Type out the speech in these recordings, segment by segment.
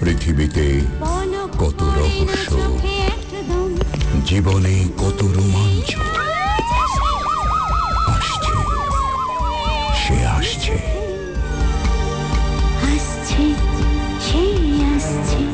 পৃথিবীতে কত রহস্য। জীবনে কত রোমাঞ্চ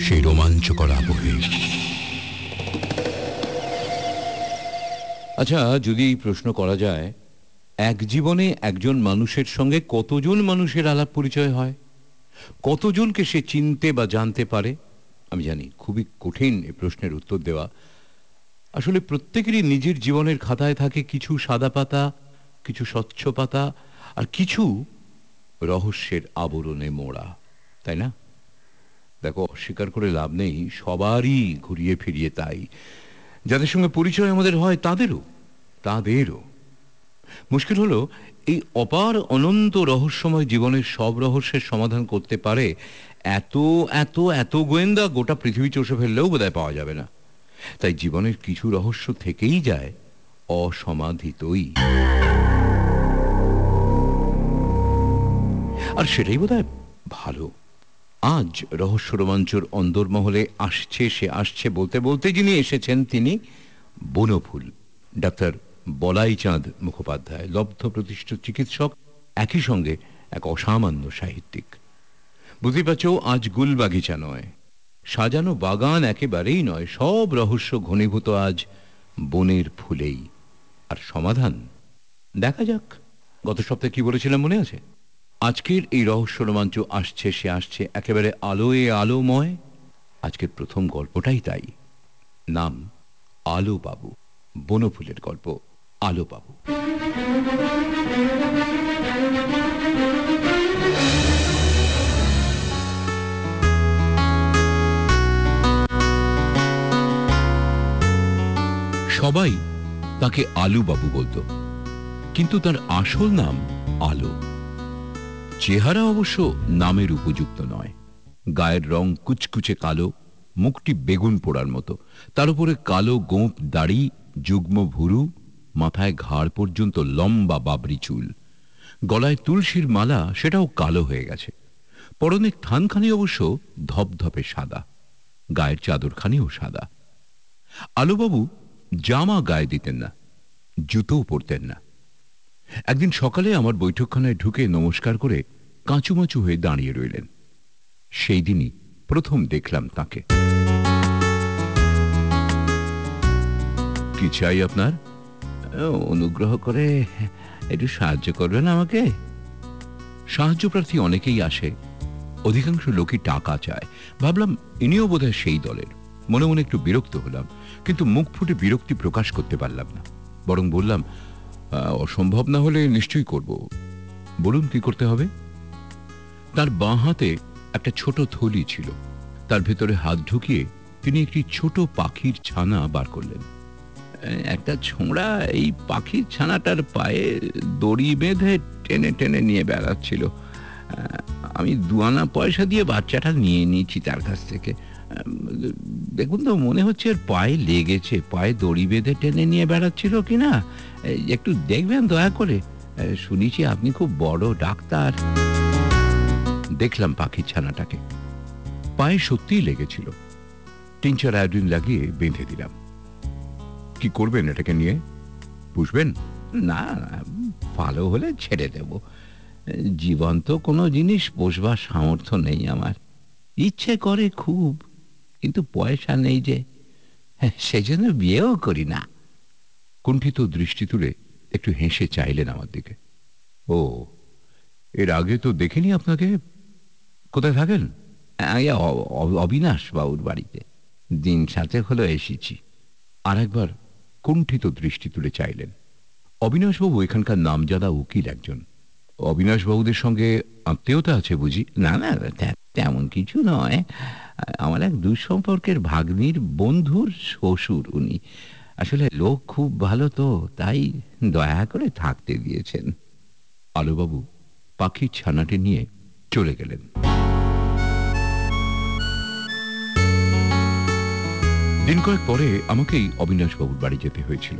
সেই রোমাঞ্চকর আবহে। আচ্ছা যদি প্রশ্ন করা যায়, এক জীবনে একজন মানুষের সঙ্গে কতজন মানুষের আলাপ পরিচয় হয়? কতজনকে সে চিনতে বা জানতে পারে? আমি জানি, খুবই কঠিন এই প্রশ্নের উত্তর দেওয়া। আসলে প্রত্যেকেরই নিজের জীবনের খাতায় থাকে কিছু সাদা পাতা, কিছু স্বচ্ছ পাতা, আর কিছু রহস্যের আবরণে মোড়া, তাই না? দেখো অস্বীকার করে লাভ নেই, সবারই ঘুরিয়ে ফিরিয়ে তাই। যাদের সঙ্গে পরিচয় আমাদের হয়, তাদেরও তাদেরও। মুশকিল হলো, এই অপার অনন্ত রহস্যময় জীবনের সব রহস্যের সমাধান করতে পারে এত এত এত গোয়েন্দা, গোটা পৃথিবী চষে ফেললেও বোধহয় পাওয়া যাবে না। তাই জীবনের কিছু রহস্য থেকেই যায়, অসমাধিতই। আর সেটাই বোধহয় ভালো। আজ রহস্য রোমাঞ্চর অন্দরমহলে আসছে, সে আসছে বলতে বলতে যিনি এসেছেন তিনি বনফুল, ডাক্তার বলাই চাঁদ মুখোপাধ্যায়, লব্ধ প্রতিষ্ঠিত চিকিৎসক, একই সঙ্গে এক অসামান্য সাহিত্যিক। বুঝতে পারছ, আজ গুলবাগিচা নয়, সাজানো বাগান একেবারেই নয়, সব রহস্য ঘনীভূত আজ বনের ফুলেই। আর সমাধান, দেখা যাক, গত সপ্তাহে কি বলেছিলাম মনে আছে? আজকের এই রহস্য রোমাঞ্চ আসছে, সে আসছে একেবারে আলোয় আলোময়। আজকের প্রথম গল্পটাই তাই। নাম আলো বাবু বনফুলের গল্প আলো বাবু সবাই তাকে আলু বাবু বলতো। কিন্তু তার আসল নাম আলো। চেহারা অবশ্য নামের উপযুক্ত নয়। গায়ের রং কুচকুচে কালো, মুখটি বেগুন পোড়ার মতো। তার উপরে কালো গোঁপ দাড়ি, যুগ্ম ভুরু, মাথায় ঘাড় পর্যন্ত লম্বা বাবরি চুল। গলায় তুলসীর মালা, সেটাও কালো হয়ে গেছে। পরনের থানখানি অবশ্য ধপধপে সাদা। গায়ের চাদরখানিও সাদা। আলোবাবু জামা গায়ে দিতেন না, জুতোও পরতেন না। একদিন সকালে আমার বৈঠকখানায় ঢুকে নমস্কার করে কাঁচুমাচু হয়ে দাঁড়িয়ে রইলেন। সেই দিনই প্রথম দেখলাম তাকে। কি চাই আপনার? অনুগ্রহ করে একটু সাহায্য করবেন আমাকে? সাহায্য প্রার্থী অনেকেই আসে। অধিকাংশ লোকই টাকা চায়। ভাবলাম ইনিও বোধহয় সেই দলের। মনে মনে একটু বিরক্ত হলাম, কিন্তু মুখ ফুটে বিরক্তি প্রকাশ করতে পারলাম না। বরং বললাম অসম্ভব না হলে নিশ্চয়ই করব। বলুন কি করতে হবে? তার বাঁ হাতে একটা ছোট থলি ছিল। তার ভেতরে হাত ঢুকিয়ে তিনি একটি ছোট পাখির ছানা বার করলেন। একটা ছোঁড়া এই পাখির ছানাটার পায়ে দড়ি বেঁধে টেনে টেনে নিয়ে বেড়াচ্ছিল। আমি দুয়ানা পয়সা দিয়ে বাচ্চাটা নিয়ে নিয়েছি তার কাছ থেকে। দেখুন তো, মনে হচ্ছে এর পায়ে লেগেছে, পায়ে দড়ি বেঁধে টেনে নিয়ে বেড়াচ্ছিল কিনা? না একটু দেখবেন দয়া করে। শুনেছি আপনি খুব বড় ডাক্তার। দেখলাম পাখির ছানাটাকে। পায়ে সত্যিই লেগেছিল। তিন চার আয়োডিন লাগিয়ে বেঁধে দিলাম। কি করবেন এটাকে নিয়ে? পুষবেন? না, ভালো হলে ছেড়ে দেব। জীবন্ত কোনো জিনিস পোষবার সামর্থ্য নেই আমার। ইচ্ছে করে খুব, কিন্তু পয়সা নেই যে সেই জন্য বিয়েও করি না। কুণ্ঠিত দৃষ্টি তুলে একটু হেসে চাইলেন আমার দিকে। ও এর আগে তো দেখিনি আপনাকে। কোথায় থাকেন? অবিনাশ বাবুর বাড়িতে। দিন সাথে হলো এসেছি। আর একবার কুণ্ঠিত দৃষ্টি তুলে চাইলেন। অবিনাশবাবু এখানকার নামজাদা উকিল একজন। অবিনাশবাবুদের সঙ্গে আত্মীয়তা আছে বুঝি? না না তেমন কিছু নয়। আমার এক দুঃসম্পর্কের ভাগ্নির বন্ধুর শ্বশুর উনি। আসলে লোক খুব ভালো তো, তাই দয়া করে থাকতে দিয়েছেন। আলোবাবু পাখির ছানাটি নিয়ে চলে গেলেন। দিন কয়েক পরে আমাকেই অবিনাশবাবুর বাড়ি যেতে হয়েছিল।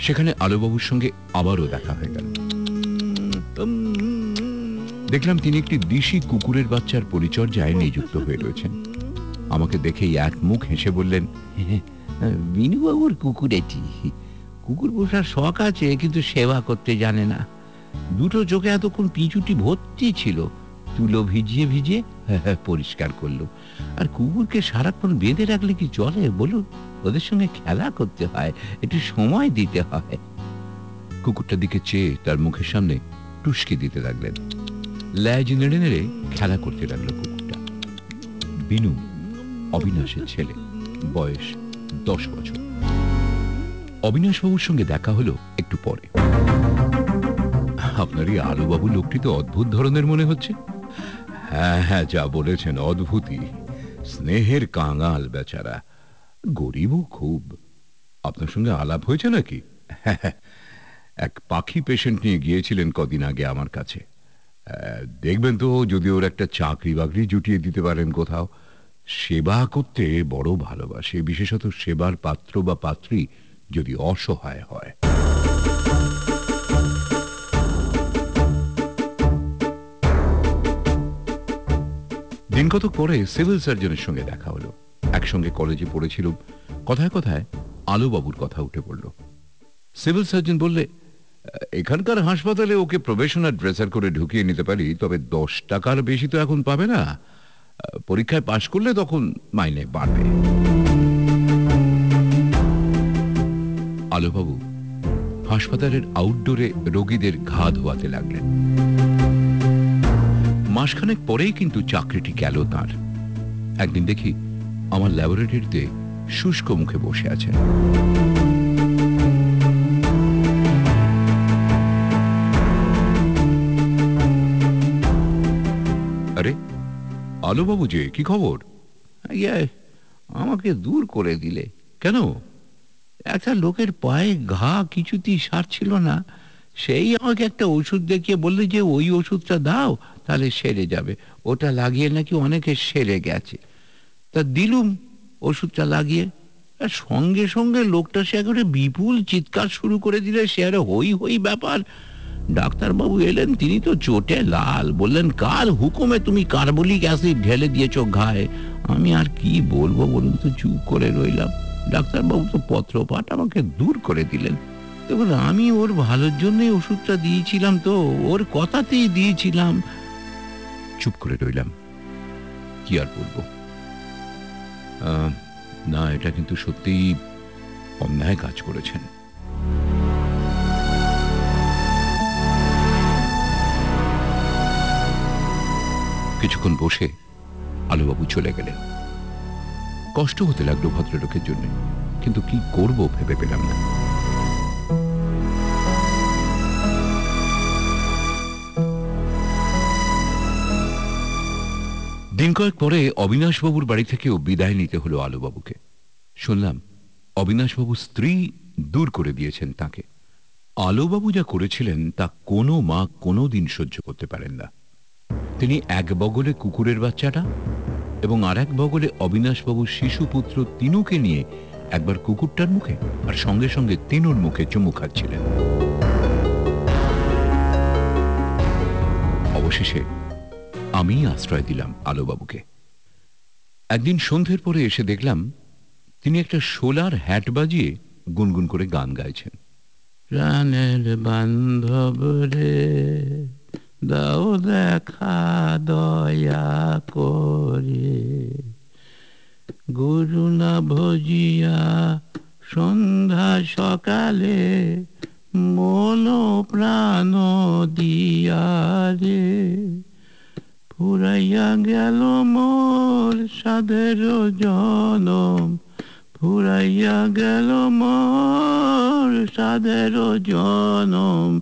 সেখানে আলোবাবুর সঙ্গে আবারও দেখা হয়ে গেল। দেখলাম তিনি একটি দিশি কুকুরের বাচ্চার পরিচর্যায় নিযুক্ত হয়ে রয়েছেন। আমাকে দেখেই এক মুখ হেসে বললেন বিনুবাবুর কুকুর এটি কুকুর পোষার শখ আছে, কিন্তু সেবা করতে জানে না। দুটো চোখে এতক্ষণ পিছুটি ভর্তি ছিল। তুলো ভিজিয়ে ভিজিয়ে পরিষ্কার করল। আর কুকুরকে সারাক্ষণ বেঁধে রাখলে কি চলে? বলুন, ওদের সঙ্গে খেলা করতে হয়, একটু সময় দিতে হয়। কুকুরটার দিকে চেয়ে তার মুখের সামনে টুসকি দিতে লাগলেন। ল্যাজ নেড়ে নেড়ে খেলা করতে লাগল কুকুরটা। বিনু, অবিনাশের ছেলে, বয়স দশ বছর। অবিনাশবাবুর সঙ্গে দেখা হলো একটু পরে। আপনার এই আলুবাবু লোকটি তো অদ্ভুত ধরনের মনে হচ্ছে। হ্যাঁ হ্যাঁ যা বলেছেন অদ্ভুতই। স্নেহের কাঙাল বেচারা। গরিবও খুব। আপনার সঙ্গে আলাপ হয়েছে নাকি? এক পাখি পেশেন্ট নিয়ে গিয়েছিলেন কদিন আগে আমার কাছে। দেখবেন তো, যদি ওর একটা চাকরি বাকরি জুটিয়ে দিতে পারেন কোথাও। সেবা করতে বড় ভালোবাসে, বিশেষত সেবার পাত্র বা পাত্রী যদি অসহায় হয়। দিন কতক পরে সিভিল সার্জনের সঙ্গে দেখা হলো। একসঙ্গে কলেজে পড়েছিল। কথায় কথায় আলোবাবুর কথা উঠে পড়ল। সিভিল সার্জন বললে, এখানকার হাসপাতালে ওকে প্রবেশনার ড্রেসার করে ঢুকিয়ে নিতে পারি, তবে দশ টাকার বেশি তো এখন পাবে না। পরীক্ষায় পাশ করলে তখন মাইনে বাড়বে। আলোবাবু হাসপাতালের আউটডোরে রোগীদের ঘা ধোয়াতে লাগলেন। মাসখানেক পরেই কিন্তু চাকরিটি গেল তার। একদিন দেখি আমার ল্যাবরেটরিতে শুষ্ক মুখে বসে আছেন। আলোবাবু যে, কি খবর? ইয়ে আমাকে দূর করে দিলে। কেন? একটা লোকের পায়ে ঘা কিছুতেই সারছিল না। সেই আমাকে একটা ওষুধ দেখিয়ে বললে যে, ওই ওষুধটা দাও, তাহলে সেরে যাবে। ওটা লাগিয়ে নাকি অনেকে সেরে গেছে। তা দিলুম ওষুধটা লাগিয়ে। আর সঙ্গে সঙ্গে লোকটা সে একেবারে বিপুল চিৎকার শুরু করে দিলে, সে আরে হই হই ব্যাপার। ডাক্তারবাবু এলেন, তিনি তো চোটে লাল। বললেন, কার হুকুমে তুমি কার্বলিক অ্যাসিড ঢেলে দিয়েছ ঘায়ে? আমি আর কি বলব বলুন তো, চুপ করে রইলাম। ডাক্তারবাবু তো পত্রপাঠ আমাকে দূর করে দিলেন। দেখুন আমি ওর ভালোর জন্যই ওষুধটা দিয়েছিলাম তো, ওর কথাতেই দিয়েছিলাম। চুপ করে রইলাম। কি আর বলব? না, এটা কিন্তু সত্যিই অন্যায় কাজ করেছেন। কিছুক্ষণ বসে আলুবাবু চলে গেলেন। কষ্ট হতে লাগল ভদ্রলোকের জন্য, কিন্তু কি করব ভেবে পেলাম না। দিন কয়েক পরে অবিনাশবাবুর বাড়ি থেকেও বিদায় নিতে হলো আলুবাবুকে। শুনলাম, অবিনাশবাবুর স্ত্রী দূর করে দিয়েছেন তাকে। আলোবাবু যা করেছিলেন তা কোনো মা কোনো দিন সহ্য করতে পারেন না। তিনি এক বগলে কুকুরের বাচ্চাটা এবং আর এক বগলে অবিনাশবাবুর শিশুপুত্র তিনুকে নিয়ে একবার কুকুরটার মুখে আর সঙ্গে সঙ্গে তিনুর মুখে চুমু খাচ্ছিলেন। অবশেষে আমি আশ্রয় দিলাম আলোবাবুকে। একদিন সন্ধ্যের পরে এসে দেখলাম তিনি একটা সোলার হ্যাট বাজিয়ে গুনগুন করে গান গাইছেন। প্রাণের বান্ধব রে। দাও দেখা দয়া করে। গুরু না ভজিয়া সন্ধ্যা সকালে মন প্রাণ দিয়া রে। ফুরাইয়া গেল মোর সাদের জনম, ফুরাইয়া গেল মোর সাদের জনম।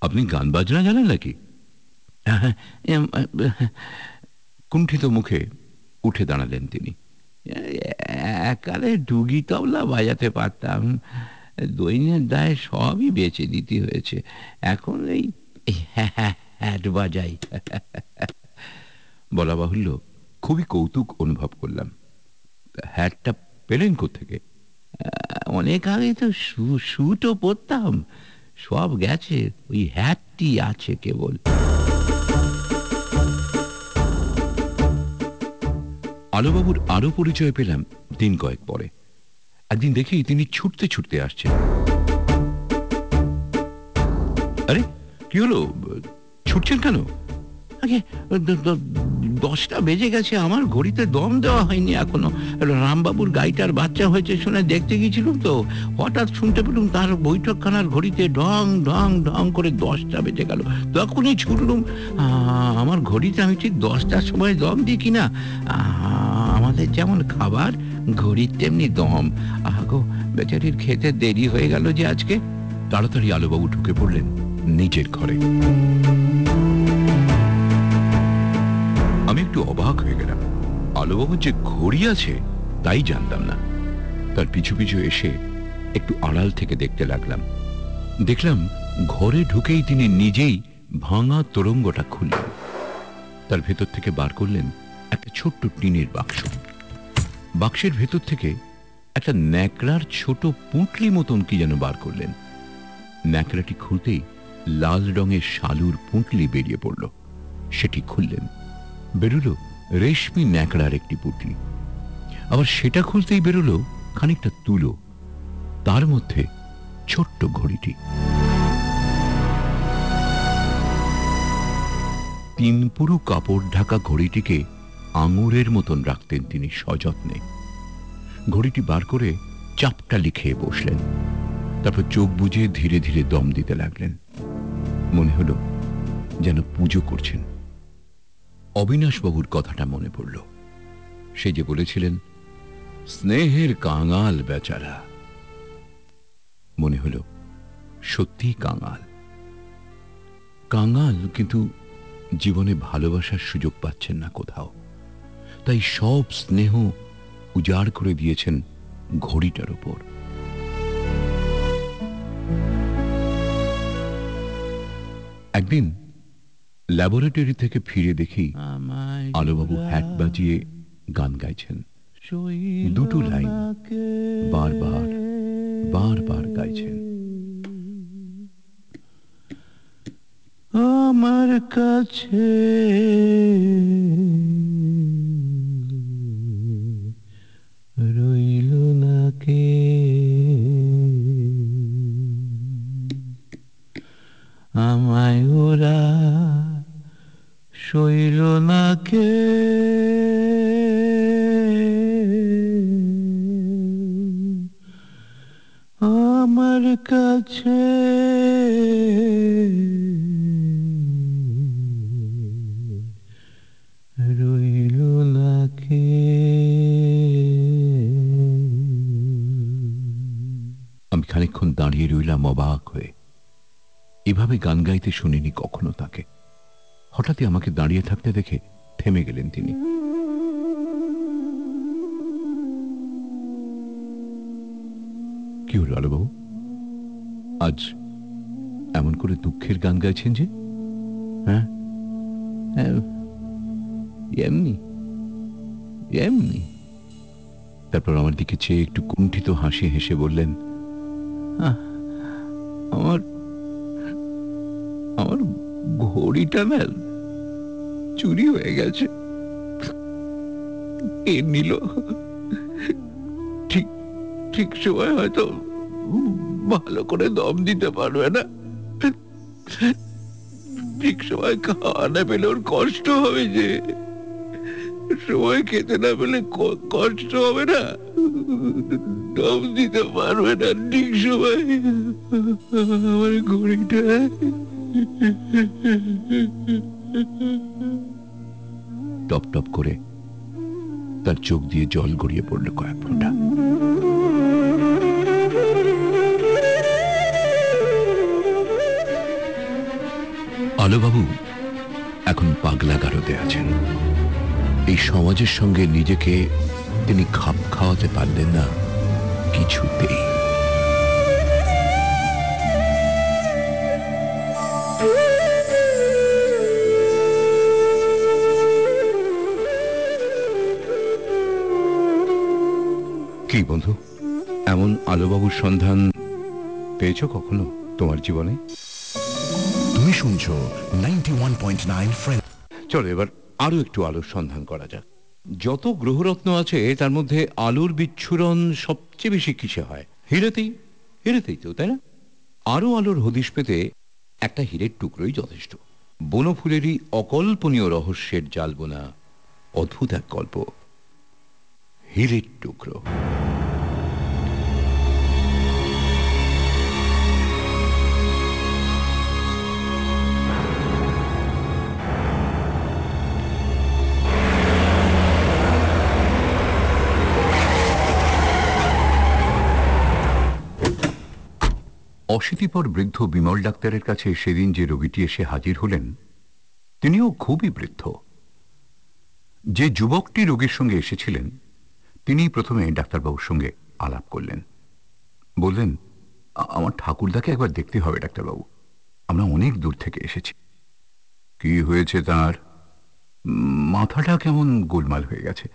আপনি গান বাজনা জানেন নাকি? কুণ্ঠিত মুখে উঠে দাঁড়ালেন তিনি। একালে ডুগি তবলা বাজাতে পারতাম। দৈন্যের দায়ে সবই বেচে দিতে হয়েছে। এখন এই হ্যাঁ, হ্যাঁ, হ্যাট বাজাই। বলা বাহুল্য খুবই কৌতুক অনুভব করলাম। হ্যাটটা পেলেন থেকে অনেক আগে তো সুটও পরতাম। সব গেছে, ওই হ্যাটটি আছে কেবল। আলোবাবুর আরও পরিচয় পেলাম দিন কয়েক পরে। একদিন দেখি তিনি ছুটতে ছুটতে আসছেন। আরে, কি হলো? ছুটছেন কেন? আগে দশটা বেজে গেছে, আমার ঘড়িতে দম দেওয়া হয়নি এখনও। রামবাবুর গাইটার বাচ্চা হয়েছে শুনে দেখতে গেছিলাম তো। হঠাৎ শুনতে পেলুম তার বৈঠকখানার ঘড়িতে ঢং ঢং ঢং করে দশটা বেজে গেল। তখনই ছুটলুম আমার ঘড়িতে আমি ঠিক দশটার সময় দম দিই কিনা? আমাদের যেমন খাবার, ঘড়ির তেমনি দম। আগো বেচারির খেতে দেরি হয়ে গেল যে আজকে। তাড়াতাড়ি আলোবাবু ঢুকে পড়লেন, নিজের ঘরে। আলোবাবুর যে ঘড়ি আছে, তাই জানতাম না। তার পিছু পিছু এসে একটু আড়াল থেকে দেখতে লাগলাম। দেখলাম ঘরে ঢুকেই তিনি নিজেই ভাঙা তোরঙ্গটা খুললেন। তার ভেতর থেকে বার করলেন একটা ছোট্ট টিনের বাক্স। বাক্সের ভেতর থেকে একটা ন্যাকড়ার ছোট পুঁটলি মতন কি যেন বার করলেন। ন্যাকড়াটি খুলতেই লাল রঙের শালুর পুঁটলি বেরিয়ে পড়ল। সেটি খুললেন। বেরোলো রেশমি ন্যাকড়ার একটি পুঁটলি আবার সেটা খুলতেই বেরোলো খানিকটা তুলো, তার মধ্যে ছোট্ট ঘড়িটি। তিন পুরু কাপড় ঢাকা ঘড়িটিকে আঙুরের মতন রাখতেন তিনি সযত্নে। ঘড়িটি বার করে চাপটা লিখে বসলেন। তারপর চোখ বুজে ধীরে ধীরে দম দিতে লাগলেন। মনে হলো যেন পুজো করছেন। অবিনাশবাবুর কথাটা মনে পড়ল। সে যে বলেছিলেন, স্নেহের কাঙাল বেচারা। মনে হলো সত্যি কাঙাল। কাঙাল কিন্তু জীবনে ভালোবাসার সুযোগ পাচ্ছেন না কোথাও। তাই সব স্নেহ উজাড় করে দিয়েছেন ঘড়িটার উপর একদিন ল্যাবরেটরি থেকে ফিরে দেখি আলোবাবু হ্যাট বাজিয়ে গান গাইছেন। দুটো লাইন বারবার বারবার গাইছেন। আমার কাছে দাঁড়িয়ে থাকতে দেখে থেমে গেলেন তিনি। কি হলো আলোবাবু? আজ এমন করে দুঃখের গান গাইছেন যে? হ্যাঁ? হ্যাঁ, এমনি। এমনি। তারপর আমার দিকে চেয়ে একটু কুণ্ঠিত হাসি হেসে বললেন আমার আমার ঘড়িটা না চুরি হয়ে গেছে। কে নিল। ঠিক ঠিক সময় হয়তো ভালো করে দম দিতে পারবে না। ঠিক সময় খাওয়া না পেলে ওর কষ্ট হবে যে। সময় খেতে না পেলে কষ্ট হবে না। টপ দিতে পারবে না ঠিক সময়। আমার ঘড়িটা। টপ টপ করে তার চোখ দিয়ে জল গড়িয়ে পড়ল কয়েক ফোঁটা। আলোবাবু, এখন পাগলা গারদে আছেন। এই সমাজের সঙ্গে নিজেকে তিনি খাপ খাওয়াতে পারলেন না কিছুতেই। কি বন্ধু? এমন আলোবাবুর সন্ধান পেয়েছ কখনো তোমার জীবনে? তুমি শুনছো ninety one point nine friend চলো এবার আরও একটু আলোর সন্ধান করা যাক। যত গ্রহরত্ন আছে তার মধ্যে আলোর বিচ্ছুরণ সবচেয়ে বেশি কিসে হয়? হিরেতেই হিরেতেই তো তাই না? আরও আলোর হদিশ পেতে একটা হীরের টুকরোই যথেষ্ট। বনফুলেরই অকল্পনীয় রহস্যের জালবোনা অদ্ভুত এক গল্প। হীরের টুকরো। অশীতিপর বৃদ্ধ বিমল ডাক্তারের কাছে সেদিন যে রোগীটি এসে হাজির হলেন, তিনিও খুবই বৃদ্ধ। যে যুবকটি রোগীর সঙ্গে এসেছিলেন তিনি প্রথমে ডাক্তারবাবুর সঙ্গে আলাপ করলেন। বললেন আমার ঠাকুরদাকে একবার দেখতে হবে ডাক্তারবাবু। আমরা অনেক দূর থেকে এসেছি। কি হয়েছে তার? মাথাটা কেমন গোলমাল হয়ে গেছে।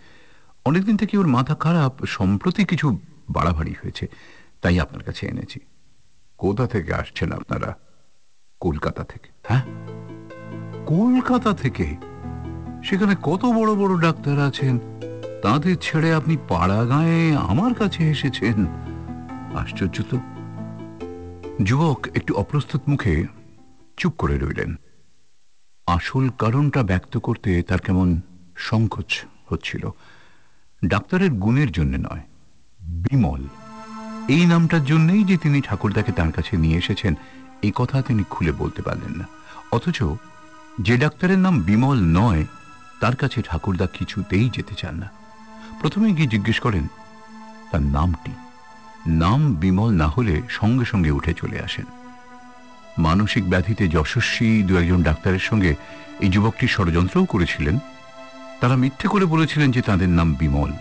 অনেকদিন থেকে ওর মাথা খারাপ, সম্প্রতি কিছু বাড়াবাড়ি হয়েছে, তাই আপনার কাছে এনেছি। কোথা থেকে আসছেন আপনারা? কলকাতা থেকে হ্যাঁ? কলকাতা থেকে? সেখানে কত বড় বড় ডাক্তার আছেন? তাদের ছেড়ে আপনি পাড়া গায়ে আমার কাছে এসেছেন? আশ্চর্য তো। যুবক একটু অপ্রস্তুত মুখে চুপ করে রইলেন। আসল কারণটা ব্যক্ত করতে তার কেমন সংকোচ হচ্ছিল। ডাক্তারের গুণের জন্য নয়, বিমল। এই নামটার জন্যই যে তিনি ঠাকুরদাকে তার কাছে নিয়ে এসেছেন এই কথা তিনি খুলে বলতে পারলেন না। অথচ যে ডাক্তারের নাম বিমল নয়, তার কাছে ঠাকুরদা কিছুতেই যেতে চান না। প্রথমে গিয়ে জিজ্ঞেস করেন, তার নামটি? নাম বিমল না হলে সঙ্গে সঙ্গে উঠে চলে আসেন। মানসিক ব্যাধিতে যশস্বী দু একজন ডাক্তারের সঙ্গে এই যুবকটি ষড়যন্ত্রও করেছিলেন। তারা মিথ্যে করে বলেছিলেন যে তাদের নাম বিমল।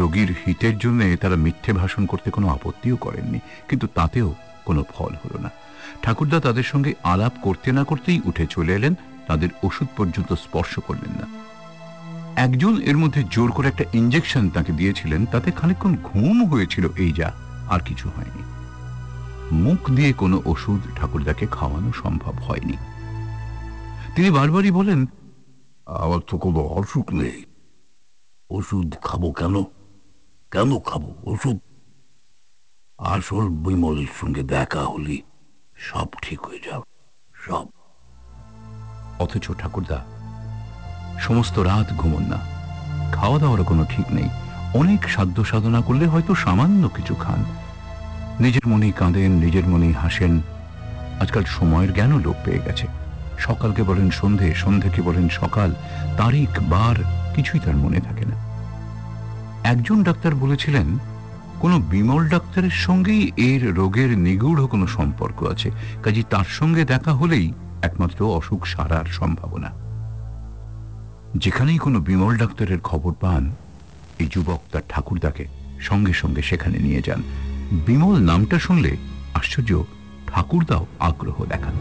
রোগীর হিতের জন্য তারা মিথ্যে ভাষণ করতে কোনো আপত্তিও করেননি, কিন্তু তাতেও কোনো ফল হলো না। ঠাকুরদা তাদের সঙ্গে আলাপ করতে না করতেই উঠে চলে এলেন, তাদের ওষুধ পর্যন্ত স্পর্শ করলেন না। একজন এর মধ্যে জোর করে একটা ইঞ্জেকশন তাকে দিয়েছিলেন তাতে খানিকক্ষণ ঘুম হয়েছিল এই যা আর কিছু হয়নি। মুখ দিয়ে কোনো ওষুধ ঠাকুরদাকে খাওয়ানো সম্ভব হয়নি। তিনি বারবারই বলেন আমার তো কোনো অসুখ নেই। ওষুধ খাব কেন? কেন খাব ওষুধ? আসল বিমলের সঙ্গে দেখা হলি সব ঠিক হয়ে যাও সব। অথচ ঠাকুরদা সমস্ত রাত ঘুমন না। খাওয়া দাওয়ার কোনো ঠিক নেই। অনেক সাধ্য সাধনা করলে হয়তো সামান্য কিছু খান। নিজের মনেই কাঁদেন, নিজের মনেই হাসেন। আজকাল সময়ের জ্ঞানও লোপ পেয়ে গেছে। সকালকে বলেন সন্ধে, সন্ধেকে বলেন সকাল। তারিখ, বার, কিছুই তার মনে থাকে না। একজন ডাক্তার বলেছিলেন, কোনো বিমল ডাক্তারের সঙ্গেই এর রোগের নিগূঢ় কোনো সম্পর্ক আছে। কাজে তার সঙ্গে দেখা হলেই একমাত্র অসুখ সারার সম্ভাবনা। যেখানেই কোনো বিমল ডাক্তারের খবর পান, এই যুবক তার ঠাকুরদাকে সঙ্গে সঙ্গে সেখানে নিয়ে যান। বিমল নামটা শুনলে আশ্চর্য, ঠাকুরদাও আগ্রহ দেখান।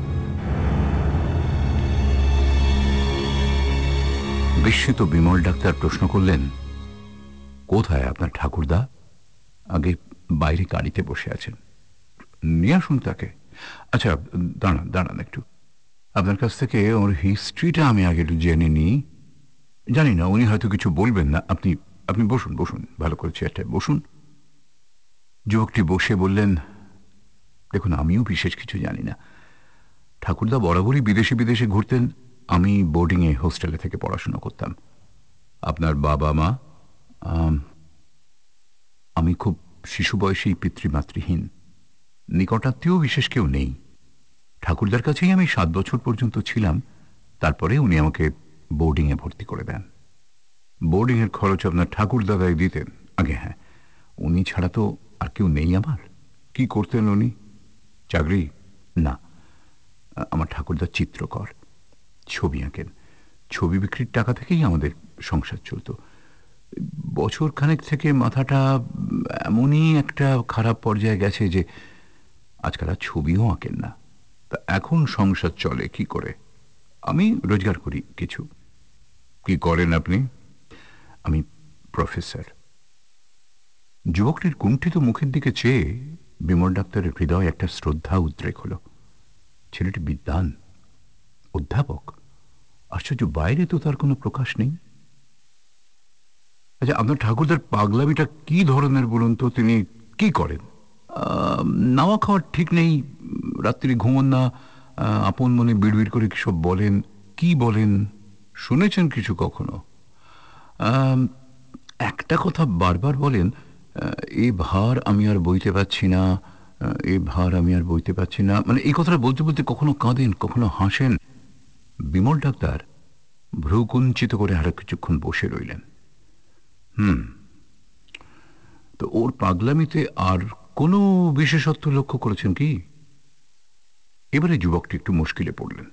বিস্মিত বিমল ডাক্তার প্রশ্ন করলেন, কোথায় আপনার ঠাকুরদা? আগে বাইরে গাড়িতে বসে আছেন। নিয়ে আসুন তাকে। আচ্ছা দাঁড়ান দাঁড়ান একটু। আপনার কাছ থেকে ওর হিস্ট্রিটা আমি আগে একটু জেনে নিই। জানি না, উনি হয়তো কিছু বলবেন না। আপনি আপনি বসুন বসুন, ভালো করে চেয়ারটায় বসুন। যুবকটি বসে বললেন, দেখুন, আমিও বিশেষ কিছু জানি না। ঠাকুরদা বরাবরই বিদেশে বিদেশে ঘুরতেন। আমি বোর্ডিংয়ে হোস্টেলে থেকে পড়াশোনা করতাম। আপনার বাবা মা, আমি খুব শিশু বয়সেই পিতৃমাতৃহীন। নিকটাত্মীয় বিশেষ কেউ নেই। ঠাকুরদার কাছেই আমি সাত বছর পর্যন্ত ছিলাম। তারপরে উনি আমাকে বোর্ডিংয়ে ভর্তি করে দেন। বোর্ডিংয়ের খরচ আপনার ঠাকুর দাদাই দিতেন। আগে হ্যাঁ উনি ছাড়া তো আর কেউ নেই আমার। কি করতেন উনি? চাকরি? না। আমার ঠাকুরদা চিত্রকর। ছবি আঁকেন। ছবি বিক্রির টাকা থেকেই আমাদের সংসার চলতো। বছর খানেক থেকে মাথাটা এমনই একটা খারাপ পর্যায়ে গেছে যে আজকাল আর ছবিও আঁকেন না। তা এখন সংসার চলে কি করে? আমি রোজগার করি কিছু। কি করেন আপনি? আমি প্রফেসর। যুবকটির কুণ্ঠিত মুখের দিকে চেয়ে বিমল ডাক্তারের হৃদয় একটা শ্রদ্ধা উদ্রেক হল। ছেলেটি বিদ্বান অধ্যাপক। আশ্চর্য বাইরে তো তার কোনো প্রকাশ নেই। আচ্ছা আপনার ঠাকুরদার পাগলামিটা কি ধরনের বলুন তো? তিনি কি করেন? আহ, নাওয়া খাওয়ার ঠিক নেই। রাত্রি ঘুমন না। আপন মনে বিড়বিড় করে কি সব বলেন? কি বলেন? শুনেছেন কিছু কখনো? একটা কথা বারবার বলেন এ ভার আমি আর বইতে পারছি না এ ভার আমি আর বইতে পারছি না। মানে এই কথাটা বলতে বলতে কখনো কাঁদেন, কখনো হাসেন। বিমল ডাক্তার ভ্রুকুঞ্চিত করে আরও কিছুক্ষণ বসে রইলেন। হুম। তো ওর পাগলামিতে আর কোনো বিশেষত্ব লক্ষ্য করেছেন কি? এবারে যুবকটি একটু মুশকিলে পড়লেন।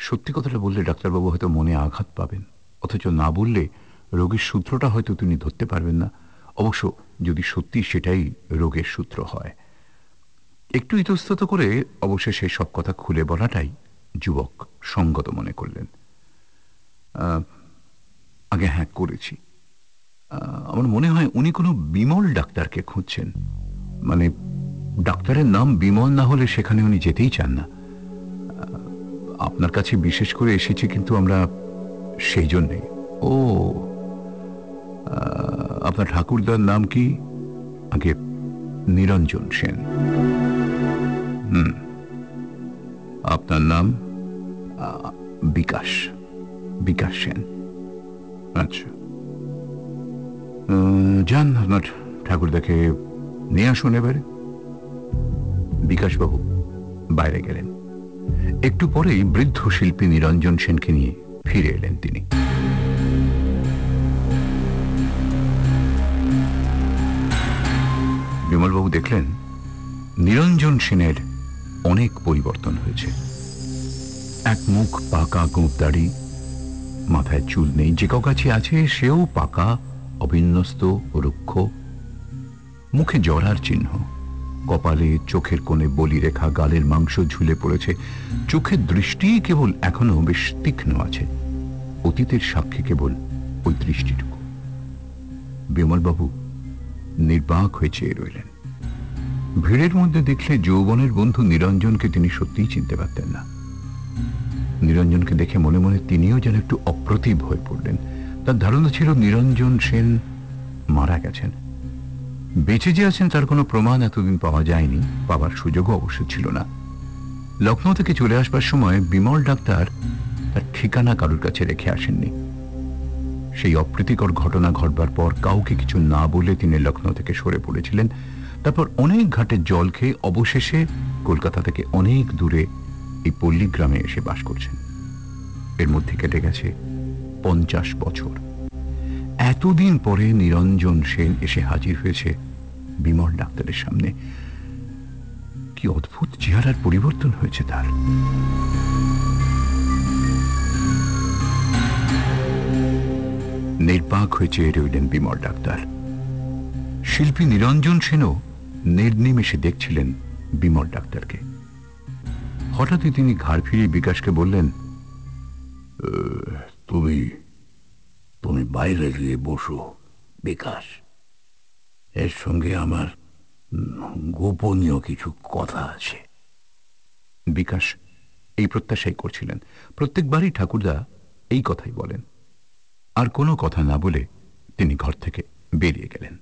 সত্যি কথাটা বললে ডাক্তারবাবু হয়তো মনে আঘাত পাবেন। অথচ না বললে রোগের সূত্রটা হয়তো তিনি ধরতে পারবেন না। অবশ্য যদি সত্যি সেটাই রোগের সূত্র হয়। একটু ইতস্তত করে অবশ্যই সেই সব কথা খুলে বলাটাই যুবক সঙ্গত মনে করলেন। আগে হ্যাঁ করেছি। আমার মনে হয় উনি কোনো বিমল ডাক্তারকে খুঁজছেন। মানে ডাক্তারের নাম বিমল না হলে সেখানে উনি যেতেই চান না। আপনার কাছে বিশেষ করে এসেছি, কিন্তু আমরা সেই জন্যে। ও আপনার ঠাকুরদার নাম কি? আগে নিরঞ্জন সেন। হুম, আপনার নাম? বিকাশ বিকাশ সেন। আচ্ছা। যান আপনার ঠাকুরদাকে নিয়ে আসুন এবারে। বিকাশবাবু বাইরে গেলেন। একটু পরেই বৃদ্ধ শিল্পী নিরঞ্জন সেনকে নিয়ে ফিরে এলেন তিনি। বিমলবাবু দেখলেন, নিরঞ্জন সেনের অনেক পরিবর্তন হয়েছে। এক মুখ পাকা গোপ দাড়ি মাথায় চুল নেই, যে কাছে আছে সেও পাকা, অবিন্যস্ত, রুক্ষ, মুখে জরার চিহ্ন। কপালে চোখের কোণে বলি রেখা গালের মাংস ঝুলে পড়েছে। চোখের দৃষ্টি কেবল এখনও বেশ তীক্ষ্ণ আছে। অতীতের সাক্ষী কেবল ওই দৃষ্টিটুকু। বিমলবাবু নির্বাক হয়ে চেয়ে রইলেন। ভিড়ের মধ্যে দেখলে যৌবনের বন্ধু নিরঞ্জনকে তিনি সত্যিই চিনতে পারতেন না। নিরঞ্জনকে দেখে মনে মনে তিনিও যেন একটু অপ্রতিভ হয়ে পড়লেন। তার ধারণা ছিল নিরঞ্জন সেন মারা গেছেন। বেঁচে যে আছেন তার কোনো প্রমাণ এতদিন পাওয়া যায়নি, পাওয়ার সুযোগও অবশ্য ছিল না। লখনৌ থেকে চলে আসবার সময় বিমল ডাক্তার তার ঠিকানা কারুর কাছে রেখে আসেননি। সেই অপ্রীতিকর ঘটনা ঘটবার পর কাউকে কিছু না বলে তিনি লখনৌ থেকে সরে পড়েছিলেন। তারপর অনেক ঘাটে জল খেয়ে অবশেষে কলকাতা থেকে অনেক দূরে এই পল্লী গ্রামে এসে বাস করছেন। এর মধ্যে কেটে গেছে পঞ্চাশ বছর। এতদিন পরে নিরঞ্জন সেন এসে হাজির হয়েছে বিমল ডাক্তারের সামনে। কি অদ্ভুত চেহারার পরিবর্তন হয়েছে তার। নির্বাক হয়ে চেয়ে রইলেন বিমল ডাক্তার। শিল্পী নিরঞ্জন সেনও নির্নিমেষে দেখছিলেন বিমল ডাক্তারকে। হঠাৎই তিনি ঘাড় ফিরিয়ে বিকাশকে বললেন তুমি তুমি বাইরে গিয়ে বসো, বিকাশ। এর সঙ্গে আমার গোপনীয় কিছু কথা আছে। বিকাশ এই প্রত্যাশাই করছিলেন। প্রত্যেকবারই ঠাকুরদা এই কথাই বলেন। আর কোনো কথা না বলে তিনি ঘর থেকে বেরিয়ে গেলেন।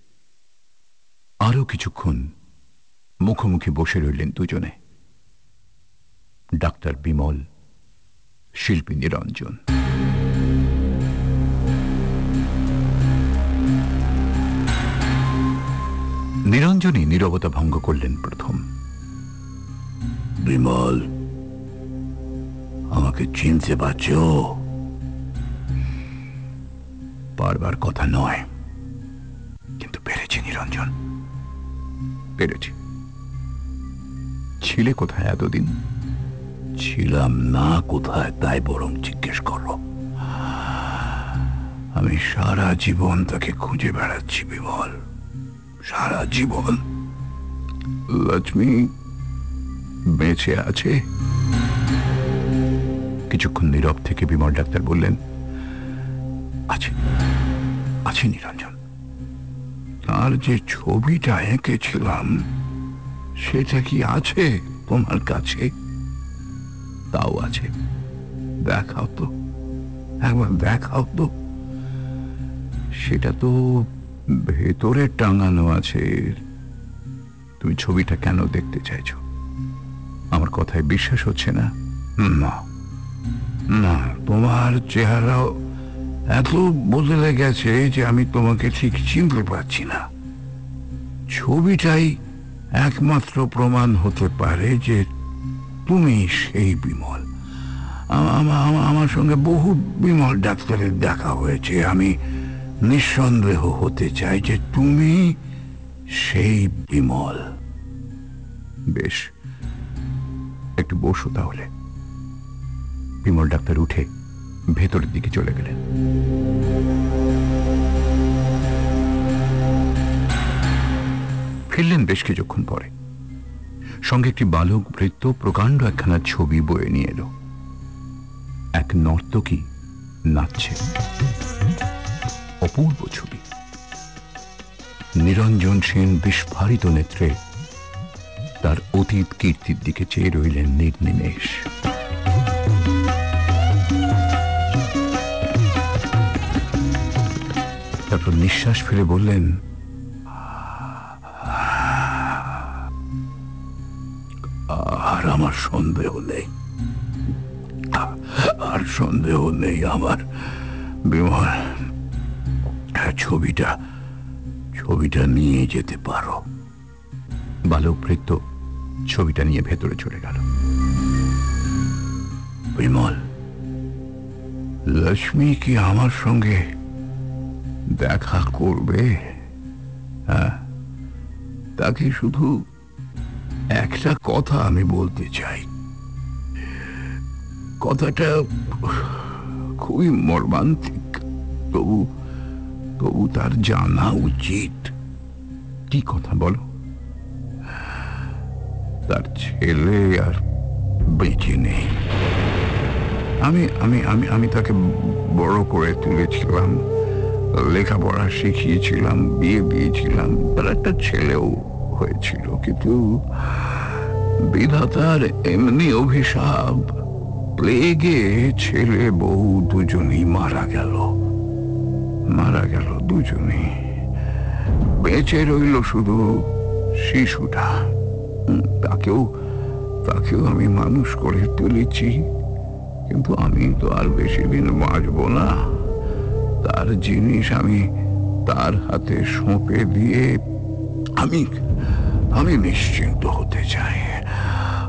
আরও কিছুক্ষণ মুখোমুখি বসে রইলেন দুজনে। ডাক্তার বিমল, শিল্পী নিরঞ্জন। নিরঞ্জনই নীরবতা ভঙ্গ করলেন প্রথম। বিমল আমাকে চিনতে পারছ? বারবার কথা নয় কিন্তু পেরেছি নিরঞ্জন। পেরেছি। ছিলে কোথায় এতদিন? ছিলাম না কোথায় তাই বরং জিজ্ঞেস করো। আমি সারা জীবন তাকে খুঁজে বেড়াচ্ছি বিমল। সারা জীবন লক্ষ্মী বেঁচে আছে? কিছুক্ষণ নীরব থেকে বিমল ডাক্তার বললেন, আছে আছে নিরঞ্জন। তার যে ছবিটা এঁকেছিলাম, সেটা কি আছে তোমার কাছে? তাও আছে। দেখাও তো, একবার দেখাও তো। সেটা তো ভেতরে টাঙানো আছে। তুমি ছবিটা কেন দেখতে চাইছ? আমার কথায় বিশ্বাস হচ্ছে না। না। না, তোমার চেহারাও এত বদলে গেছে যে আমি তোমাকে ঠিক চিনতে পারছি না। ছবিটাই একমাত্র প্রমাণ হতে পারে যে তুমি সেই বিমল। আম- আম- আম- আমার সঙ্গে বহু বিমল ডাক্তারের দেখা হয়েছে। আমি নিঃসন্দেহ হতে চাই যে তুমি সেই বিমল। বেশ, একটু বসো তাহলে। বিমল ডাক্তার উঠে ভেতরের দিকে চলে গেলেন। ফিরলেন বেশ কিছুক্ষণ পরে। সঙ্গে একটি বালক বৃত্ত প্রকাণ্ড একখানা ছবি বয়ে নিয়ে এলো। এক নর্তকী নাচছে। অপূর্ব ছবি। নিরঞ্জন সেন বিস্ফারিত নেত্রে তার অতীত কীর্তির দিকে চেয়ে রইলেন নির্নিমেষ তারপর নিঃশ্বাস ফেলে বললেন, আর আমার সন্দেহ নেই। আর সন্দেহ নেই আমার বিমল হ্যাঁ, ছবিটা ছবিটা নিয়ে যেতে পারো। বালক বৃত্ত ছবিটা নিয়ে ভেতরে চলে গেল। বিমল লক্ষ্মী কি আমার সঙ্গে দেখা করবে? হ্যাঁ তাকে শুধু একটা কথা আমি বলতে চাই। কথাটা খুবই মর্মান্তিক তবু তবু তার জানা উচিত। কি কথা বলো? তার ছেলে আর বেঁচে নেই। আমি আমি আমি আমি তাকে বড় করে তুলেছিলাম, লেখাপড়া শিখিয়েছিলাম, বিয়ে দিয়েছিলাম। তার একটা ছেলেও হয়েছিল, কিন্তু বিধাতার এমনি অভিশাপ, প্লেগে ছেলে বউ দুজনেই মারা গেল। মারা গেল দুজনে বেঁচে রইল শুধু শিশুটা। তাকেও তাকেও আমি মানুষ করে তুলেছি। কিন্তু আমি তো আর বেশি দিন বাঁচবো না। তার জিনিস আমি তার হাতে সঁপে দিয়ে আমি আমি নিশ্চিন্ত হতে চাই।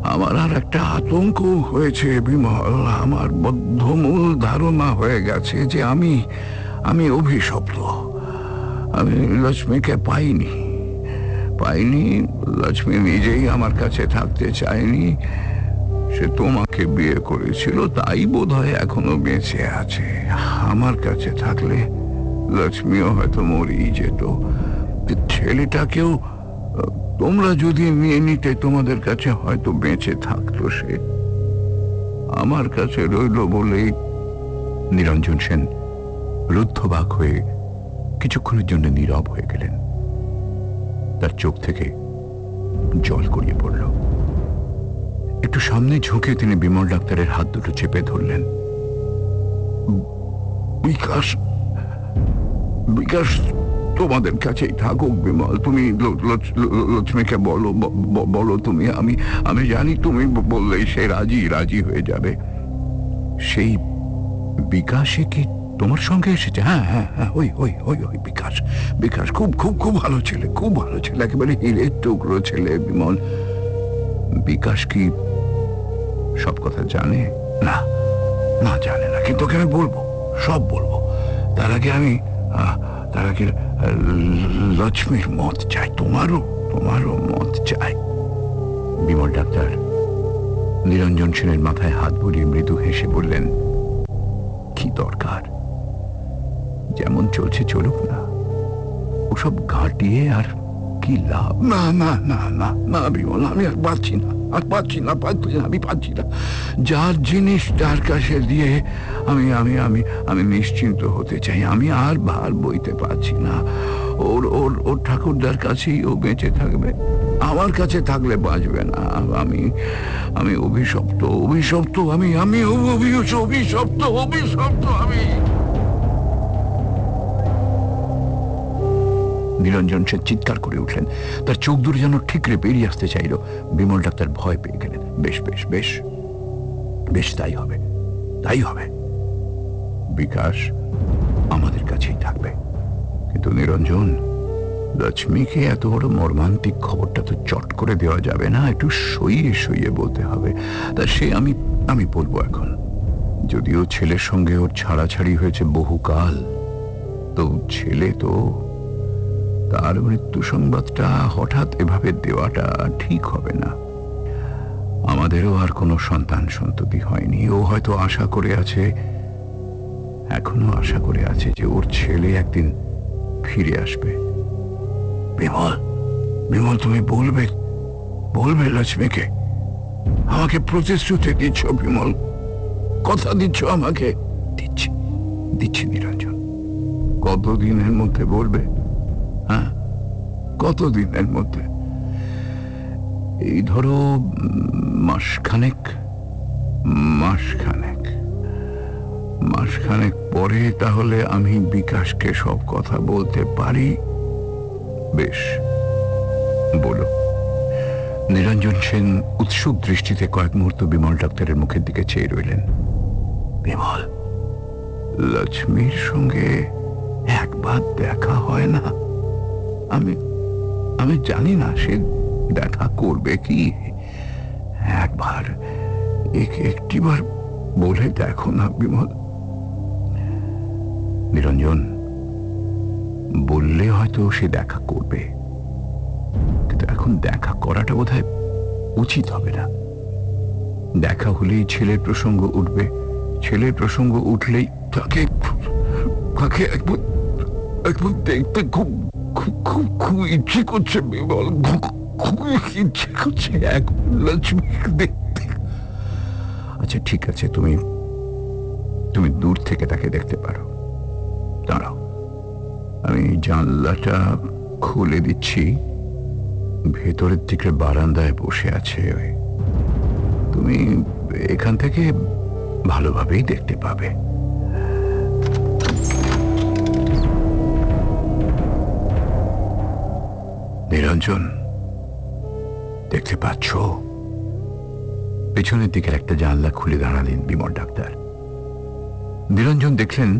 আমার আর একটা আতঙ্ক হয়েছে বিমল। আমার বদ্ধমূল ধারণা হয়ে গেছে যে আমি আমি অভিশপ্ত। আমি লক্ষ্মীকে পাইনি। পাইনি, লক্ষ্মী নিজেই আমার কাছে থাকতে চায়নি। সে তোমাকে বিয়ে করেছিল, তাই বোধহয় এখনও বেঁচে আছে। আমার কাছে থাকলে লক্ষ্মীও হয়তো মরেই যেত। ছেলেটাকেও, তোমরা যদি নিয়ে নিতে, তোমাদের কাছে হয়তো বেঁচে থাকতো সে। আমার কাছে রইল বলেই নিরঞ্জন সেন রুদ্ধবাক হয়ে কিছুক্ষণের জন্য নীরব হয়ে গেলেন। তার চোখ থেকে জল গড়িয়ে পড়ল। একটু সামনে ঝুঁকে তিনি বিমল ডাক্তারের হাত দুটো চেপে ধরলেন। বিকাশ বিকাশ, তোমাদের কাছেই থাকুক বিমল। তুমি লক্ষ্মীকে বলো বলো তুমি, আমি আমি জানি তুমি বললেই সে রাজি রাজি হয়ে যাবে। সেই বিকাশে কি তোমার সঙ্গে এসেছে? হ্যাঁ হ্যাঁ হ্যাঁ ওই ওই ওই ওই, বিকাশ বিকাশ, খুব খুব খুব ভালো ছেলে, খুব ভালো ছেলে, একেবারে হিরের টুকরো ছেলে, বিমল। বিকাশ কি সব কথা জানে? না না জানে না, কিন্তু ওকে আমি বলব, সব বলব। তার আগে আমি তার আগে লক্ষ্মীর মত চাই, তোমারও তোমারও মত চাই। বিমল ডাক্তার, নিরঞ্জন সেনের মাথায় হাত বুলিয়ে মৃদু হেসে বললেন, কি দরকার? যেমন চলছে, চলুক না। ওসব ঘাটিয়ে আর কি লাভ? না না না না না বিমল আমি আর পাচ্ছি না, আর পাচ্ছি না পাচ্ছি না, আমি পাচ্ছি না। যার জিনিস তার কাছে দিয়ে আমি আমি আমি আমি নিশ্চিন্ত হতে চাই, আমি আর ভার বইতে পারছি না। ওর ওর ওর ঠাকুরদার কাছেই ও বেঁচে থাকবে, আমার কাছে থাকলে বাঁচবে না। আমি আমি অভিশপ্ত অভিশপ্ত আমি আমি অভি- অভিশপ্ত অভিশপ্ত আমি। নিরঞ্জন সে চিৎকার করে উঠলেন। তার চোখ দূরে যেন ঠিকরে বেরিয়ে আসতে চাইল। বিমল ডাক্তার ভয় পেয়ে গেলেন। বেশ বেশ বেশ। বেশ, তাই হবে। তাই হবে। বিকাশ আমাদের কাছেই থাকবে। কিন্তু নিরঞ্জন, লক্ষ্মীকে এত বড় মর্মান্তিক খবরটা তো চট করে দেওয়া যাবে না। একটু সইয়ে সইয়ে বলতে হবে। তা সে আমি আমি বলব এখন। যদিও ছেলের সঙ্গে ওর ছাড়াছাড়ি হয়েছে বহুকাল, তো ছেলে তো তার মৃত্যু সংবাদটা হঠাৎ এভাবে দেওয়াটা ঠিক হবে না। আমাদেরও আর কোনো সন্তান সন্ততি হয়নি। ও হয়তো আশা করে আছে, এখনও আশা করে আছে যে ওর ছেলে একদিন ফিরে আসবে। বিমল বিমল, তুমি বলবে বলবে লক্ষ্মীকে, আমাকে প্রতিশ্রুতি দিচ্ছ বিমল, কথা দিচ্ছ আমাকে। দিচ্ছি দিচ্ছি নিরঞ্জন। কতদিনের মধ্যে বলবে? হ্যাঁ? কতদিনের মধ্যে? এই ধরো মাসখানেক। মাসখানেক। মাসখানেক পরে তাহলে আমি বিকাশকে সব কথা বলতে পারি? বেশ, বলো। নিরঞ্জন সেন উৎসুক দৃষ্টিতে কয়েক মুহূর্ত বিমল ডাক্তারের মুখের দিকে চেয়ে রইলেন। বিমল, লক্ষ্মীর সঙ্গে একবার দেখা হয় না? আমি আমি জানি না সে দেখা করবে কি। একবার, এক- একটিবার বলে দেখো না বিমল। নিরঞ্জন, বললে হয়তো সে দেখা করবে। কিন্তু এখন দেখা করাটা বোধহয় উচিত হবে না। দেখা হলেই ছেলের প্রসঙ্গ উঠবে। ছেলের প্রসঙ্গ উঠলেই তাকে তাকে একবার একবার দেখতে খুব খুব খুব ইচ্ছে করছে বিমল খুব ইচ্ছে করছে এক লক্ষ্মী দেখতে আচ্ছা ঠিক আছে, তুমি তুমি দূর থেকে তাকে দেখতে পারো। দাঁড়াও। আমি জানলাটা খুলে দিচ্ছি। ভেতরের দিকে বারান্দায় বসে আছে তুমি এখান থেকে ভালোভাবেই দেখতে পাবে। নিরঞ্জন, দেখতে পাচ্ছ? পেছনের দিকের একটা জানলা খুলে দাঁড়ালেন বিমল ডাক্তার। নিরঞ্জন দেখলেন,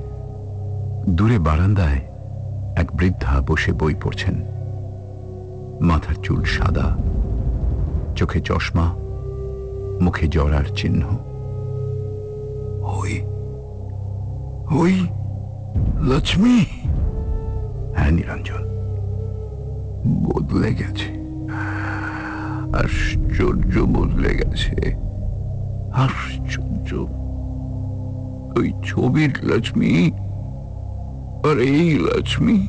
দূরে বারান্দায় এক বৃদ্ধা বসে বই পড়ছেন। মাথার চুল সাদা, চোখে চশমা, মুখে জড়ার চিহ্ন। ওই ওই লক্ষ্মী? হ্যাঁ নিরঞ্জন। বদলে গেছে। আশ্চর্য বদলে গেছে। আশ্চর্য। ওই ছবির লক্ষ্মী? আর এই লক্ষ্মী?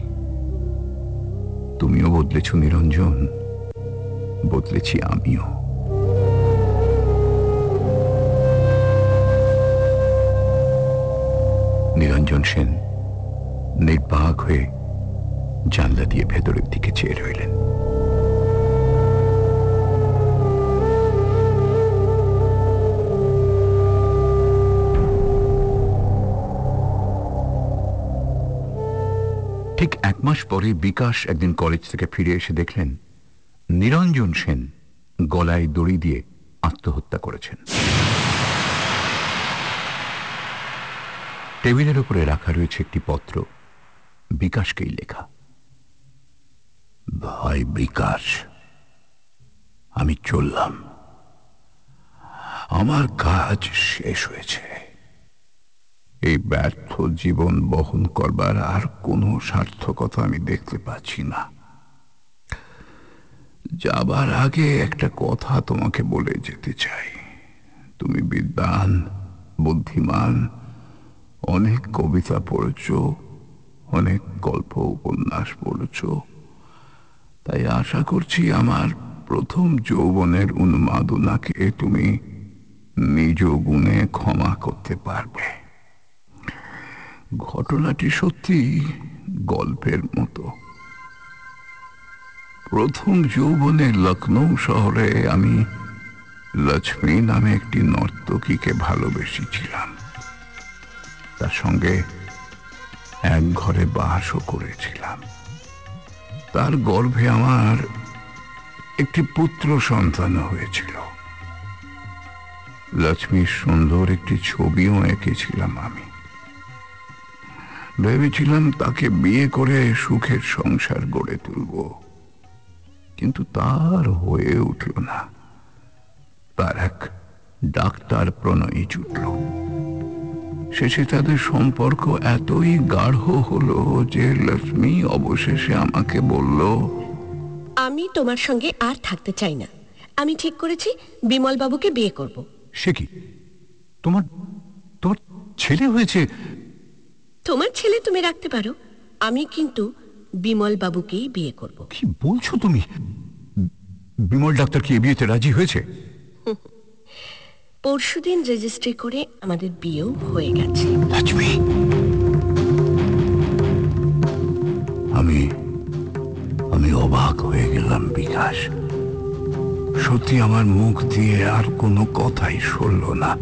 তুমিও বদলেছ নিরঞ্জন। বদলেছি আমিও। নিরঞ্জন সেন নির্বাক হয়ে জানলা দিয়ে ভেতরের দিকে চেয়ে রইলেন। ঠিক এক মাস পরে বিকাশ একদিন কলেজ থেকে ফিরে এসে দেখলেন, নিরঞ্জন সেন গলায় দড়ি দিয়ে আত্মহত্যা করেছেন। টেবিলের উপরে রাখা রয়েছে একটি পত্র, বিকাশকেই লেখা। ভাই বিকাশ। আমি চললাম। আমার কাজ শেষ হয়েছে। এই ব্যর্থ জীবন বহন করবার আর কোনো সার্থকতা আমি দেখতে পাচ্ছি না। যাবার আগে একটা কথা তোমাকে বলে যেতে চাই। তুমি বিদ্বান, বুদ্ধিমান, অনেক কবিতা পড়েছ, অনেক গল্প উপন্যাস পড়েছ তাই আশা করছি আমার প্রথম যৌবনের উন্মাদনাকে তুমি নিজ গুণে ক্ষমা করতে পারবে। ঘটনাটি সত্যি গল্পের মতো। প্রথম যৌবনে লখনৌ শহরে আমি লক্ষ্মী নামে একটি নর্তকীকে ভালোবেসেছিলাম। তার সঙ্গে এক ঘরে বাসও করেছিলাম। তার গর্ভে আমার একটি পুত্র সন্তান হয়েছিল। লক্ষ্মীর সুন্দর একটি ছবিও এঁকেছিলাম আমি। ভেবেছিলাম তাকে বিয়ে করে সুখের সংসার গড়ে তুলব। কিন্তু তার হয়ে উঠল না। তার এক ডাক্তার প্রণয়ী জুটল। শেষে তাদের সম্পর্ক এতই গাঢ় হলো যে লক্ষ্মী অবশেষে আমাকে বলল আমি তোমার সঙ্গে আর থাকতে চাই না। আমি ঠিক করেছি বিমল বাবুকে বিয়ে করব। সে কি? তোমার তোমার ছেলে হয়েছে? তোমার ছেলে তুমি রাখতে পারো। আমি কিন্তু বিমল বাবুকেই বিয়ে করব। কি বলছো তুমি? বিমল ডাক্তার কি বিয়েতে রাজি হয়েছে? পরশুদিন রেজিস্ট্রি করে আমাদের বিয়েও হয়ে গেছে। আমি আমি অবাক হয়ে গেলাম বিকাশ। সত্যি আমার মুখ দিয়ে আর কোনো কথাই সরল না।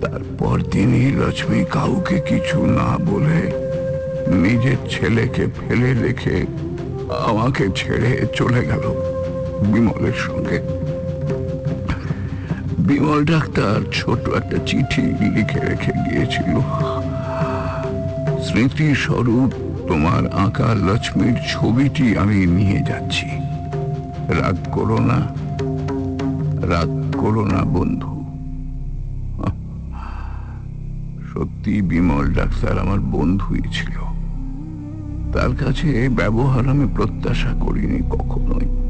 তারপর তিনি লক্ষ্মী কাউকে কিছু না বলে নিজের ছেলেকে ফেলে রেখে আমাকে ছেড়ে চলে গেল বিমলের সঙ্গে। বিমল ডাক্তার ছোট একটা চিঠি লিখে রেখে গিয়েছিল। স্মৃতিস্বরূপ তোমার আঁকা লক্ষ্মীর ছবিটি আমি নিয়ে যাচ্ছি। রাগ করো না। রাগ করো না, বন্ধু। সত্যি বিমল ডাক্তার আমার বন্ধুই ছিল। তার কাছে ব্যবহার আমি প্রত্যাশা করিনি কখনোই।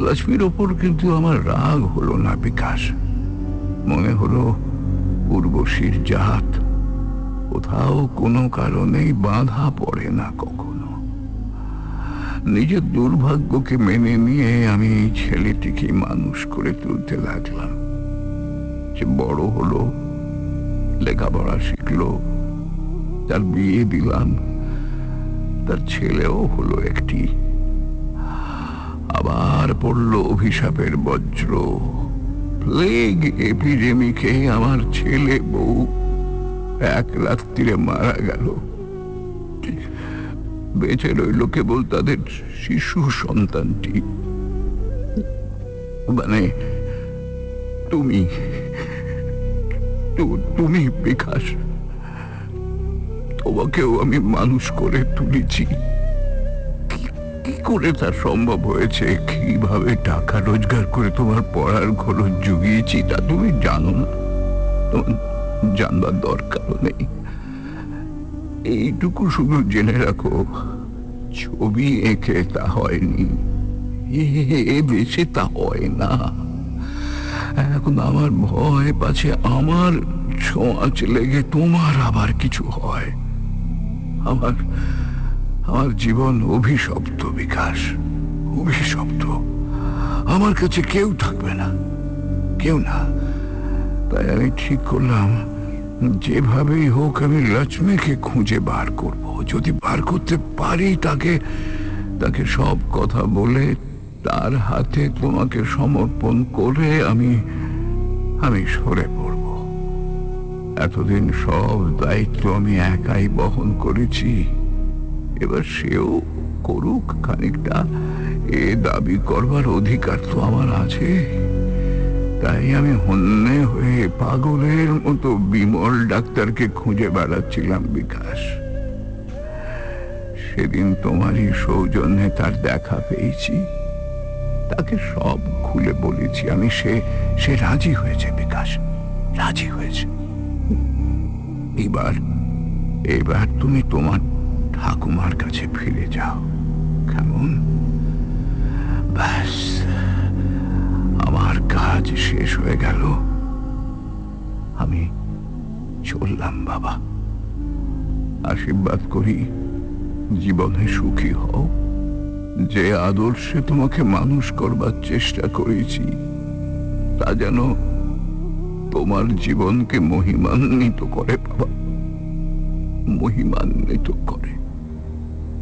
লক্ষ্মীর ওপর কিন্তু আমার রাগ হলো না, বিকাশ। মনে হলো উর্বশীর জাত কোথাও কোনো কারণেই বাধা পড়ে না কখনো। নিজের দুর্ভাগ্যকে মেনে নিয়ে আমি ছেলেটিকে মানুষ করে তুলতে লাগলাম। যে বড় হলো, লেখাপড়া শিখলো, তার বিয়ে দিলাম, তার ছেলেও হলো একটি আবার পড়ল অভিশাপের বজ্র। প্লেগ এপিডেমিকে আমার ছেলে বউ এক রাত্রিরে মারা গেল। বেঁচে রইল কেবল তাদের শিশু সন্তানটি। মানে তুমি তুমি বিকাশ, তোমাকেও আমি মানুষ করে তুলেছি। কি- করে তা সম্ভব হয়েছে? কীভাবে টাকা রোজগার করে তোমার পড়ার খরচ জুগিয়েছি তা তুমি জানো না। জানবার দরকারও নেই। এইটুকু শুধু জেনে রাখো, ছবি এঁকে তা হয়নি। এ- দেশে তা হয় না। এখন আমার ভয় পাছে, আমার ছোঁয়াচ লেগে তোমার আবার কিছু হয়। আমার আমার জীবন অভিশপ্ত, বিকাশ। অভিশপ্ত। আমার কাছে কেউ থাকবে না। কেউ না। তাই আমি ঠিক করলাম, যেভাবেই হোক আমি লক্ষ্মীকে খুঁজে বার করব। যদি বার করতে পারি তাকে তাকে সব কথা বলে, তার হাতে তোমাকে সমর্পণ করে আমি আমি সরে পড়ব। এতদিন সব দায়িত্ব আমি একাই বহন করেছি। এবার সেও করুক খানিকটা। এ দাবি করবার অধিকার তো আমার আছে। তাই আমি হন্যে হয়ে পাগলের মতো বিমল ডাক্তারকে খুঁজে বেড়াচ্ছিলাম, বিকাশ। সেদিন তোমারই সৌজন্যে তার দেখা পেয়েছি। তাকে সব খুলে বলেছি। আমি সে সে রাজি হয়েছে, বিকাশ। রাজি হয়েছে। এবার এবার তুমি তোমার ঠাকুমার কাছে ফিরে যাও। কেমন? ব্যাস, আমার কাজ শেষ হয়ে গেল। আমি চললাম, বাবা। আশীর্বাদ করি, জীবনে সুখী হও। যে আদর্শে তোমাকে মানুষ করবার চেষ্টা করেছি, তা যেন তোমার জীবনকে মহিমান্বিত করে, বাবা। মহিমান্বিত করে।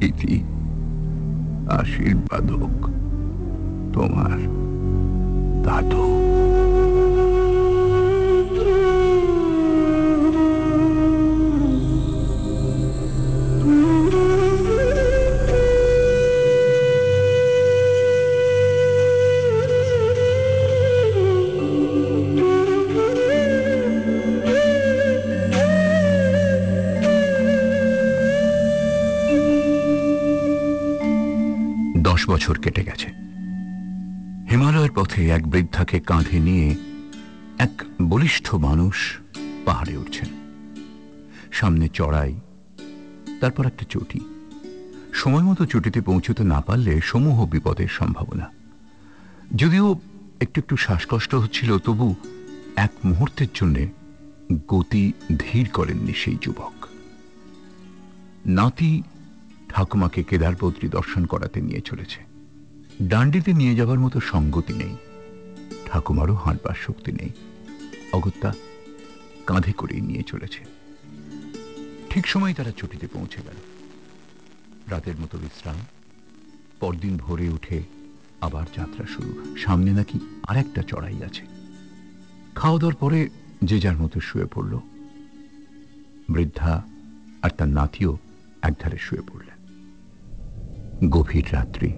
ইতি আশীর্বাদক তোমার দাদু। বছর কেটে গেছে। হিমালয়ের পথে এক বৃদ্ধাকে কাঁধে নিয়ে এক বলিষ্ঠ মানুষ পাহাড়ে উঠছেন। সামনে চড়াই, তারপর একটা চটি। সময় মতো চটিতে পৌঁছতে না পারলে সমূহ বিপদের সম্ভাবনা। যদিও একটু একটু শ্বাসকষ্ট হচ্ছিল, তবু এক মুহূর্তের জন্য গতি ধীর করেননি সেই যুবক। নাতি ঠাকুমাকে কেদারপত্রী দর্শন করাতে নিয়ে চলেছে। ডান্ডিতে নিয়ে যাবার মতো সঙ্গতি নেই। ঠাকুমারও হাঁটবার শক্তি নেই। অগত্যা কাঁধে করেই নিয়ে চলেছে। ঠিক সময় তারা ছুটিতে পৌঁছে গেল। রাতের মতো বিশ্রাম। পরদিন ভোরে উঠে আবার যাত্রা শুরু। সামনে নাকি আরেকটা চড়াই আছে। খাওয়া দাওয়ার পরে যে যার মতো শুয়ে পড়ল। বৃদ্ধা আর তার নাতিও একধারে শুয়ে পড়লেন। গভীর রাত্রি।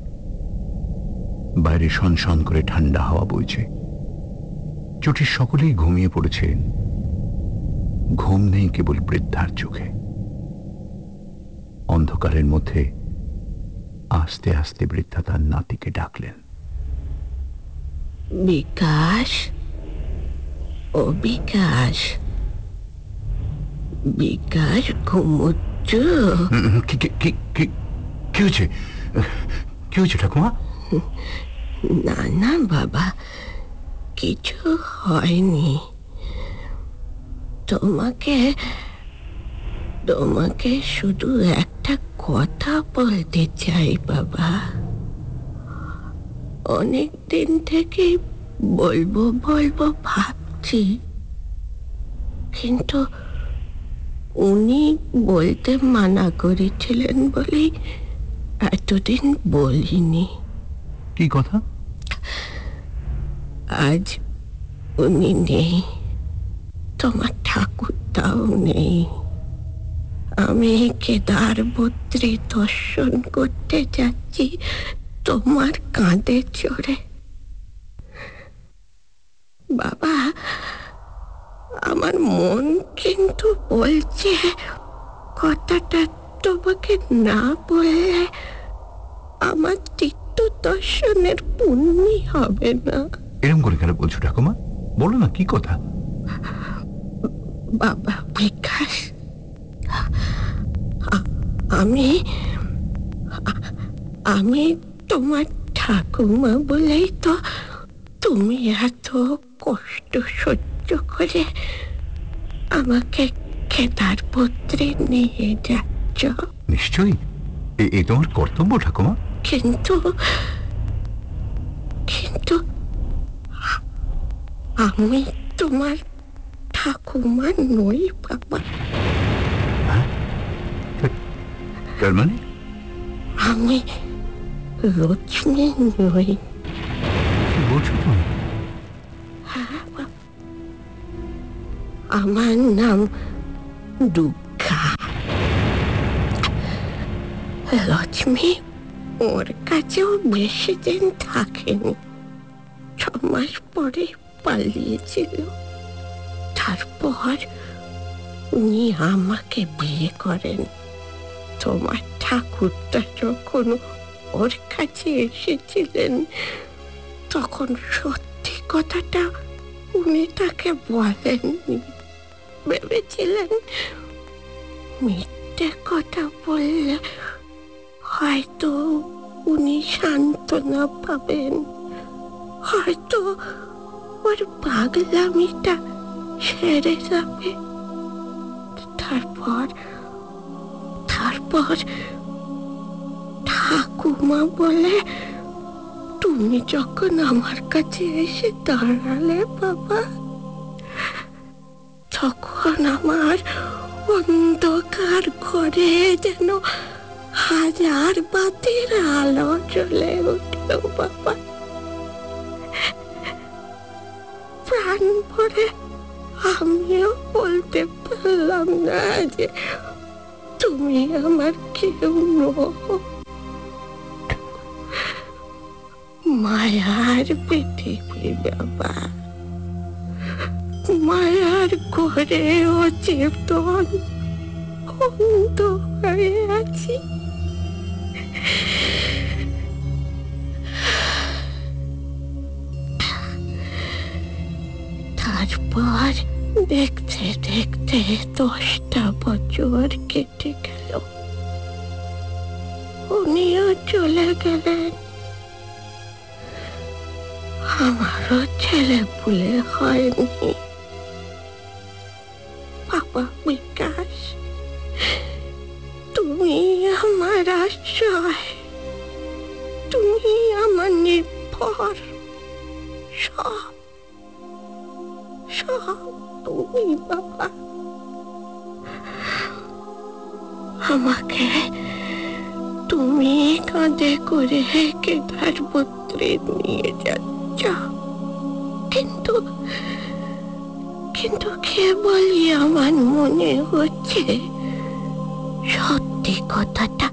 বাইরে সনসন করে ঠান্ডা হাওয়া বইছে। চটির সকলেই ঘুমিয়ে পড়েছেন ঘুম নেই কেবল বৃদ্ধার চোখে। অন্ধকারের মধ্যে আস্তে আস্তে বৃদ্ধা তার নাতিকে ডাকলেন। বিকাশ? ও বিকাশ। বিকাশ ঘুমোচ্ছ? কি হয়েছে? ঠাকুমা? না না বাবা, কিছু হয়নি। তোমাকে তোমাকে শুধু একটা কথা বলতে চাই বাবা। অনেক দিন থেকে বলব বলব, ভাবছি। কিন্তু উনি বলতে মানা করেছিলেন বলেই এতদিন বলিনি। কি কথা? আজ উনি নেই। তোমার ঠাকুরটাও নেই। আমি কেদার বদ্রী দর্শন করতে যাচ্ছি। তোমার কাঁধে চড়ে। বাবা আমার মন কিন্তু বলছে কথাটা তোমাকে না বললে আমার তীর্থ দর্শনের পুণ্যি হবে না। এরম করে কেন বলছো ঠাকুমা? বলো না কি কথা? বাবা বিকাশ। আমি আমি তোমার ঠাকুমা বলেই তো তুমি এত কষ্ট সহ্য করে আমাকে কেদারপত্রে নিয়ে যাচ্ছ নিশ্চয়ই। এ- তোমার কর্তব্য ঠাকুমা। কিন্তু কিন্তু আমি তোমার ঠাকুমা নই বাবা। তার মানে? আমি লক্ষ্মী নই। বলছো তুমি? আমার নাম দুর্গা লক্ষ্মী, ওর কাছেও বেশি দিন থাকেনি। ছ মাস পরে পালিয়েছিল। তারপর উনি আমাকে বিয়ে করেন। তোমার ঠাকুরটা যখন ওর কাছে এসেছিলেন, তখন সত্যি কথাটা উনি তাকে বলেননি। ভেবেছিলেন মিথ্যে কথা বললে হয়তো উনি সান্ত্বনা পাবেন। হয়তো ওর পাগলামিটা সেরে যাবে। তারপর তারপর ঠাকুমা বলে, তুমি যখন আমার কাছে এসে দাঁড়ালে বাবা, তখন আমার অন্ধকার ঘরে যেন হাজার বাতির আলো চলে উঠল, বাবা। প্রাণ ভরে আমিও বলতে পারলাম না যে তুমি আমার কেউ মায়ার পৃথিবী বাবা। মায়ার ঘরে ও চেতন অন্ধ হয়ে আছি। তারপর দেখতে দেখতে দশটা বছর কেটে গেল। উনিও চলে গেলেন। আমারও ছেলে পুলে হয়নি। বাবা আশ্রয় তুমি আমার নির্ভর। সব সব তুমি বাবা। আমাকে তুমি কাঁধে করে কেদার নিয়ে যাচ্ছ। কিন্তু কিন্তু কেবলই আমার মনে হচ্ছে সত্যি কথাটা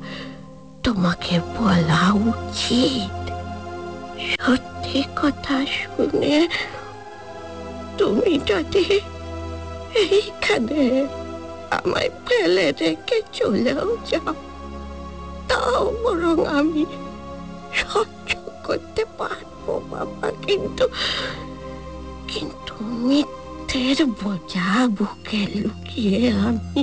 তোমাকে বলা উচিত। সত্যি কথা শুনে তুমি যদি এইখানে আমায় ফেলে রেখে চলেও যাও, তাও বরং আমি সহ্য করতে পারব বাবা, কিন্তু কিন্তু মিথ্যের বোঝা বুকে লুকিয়ে আমি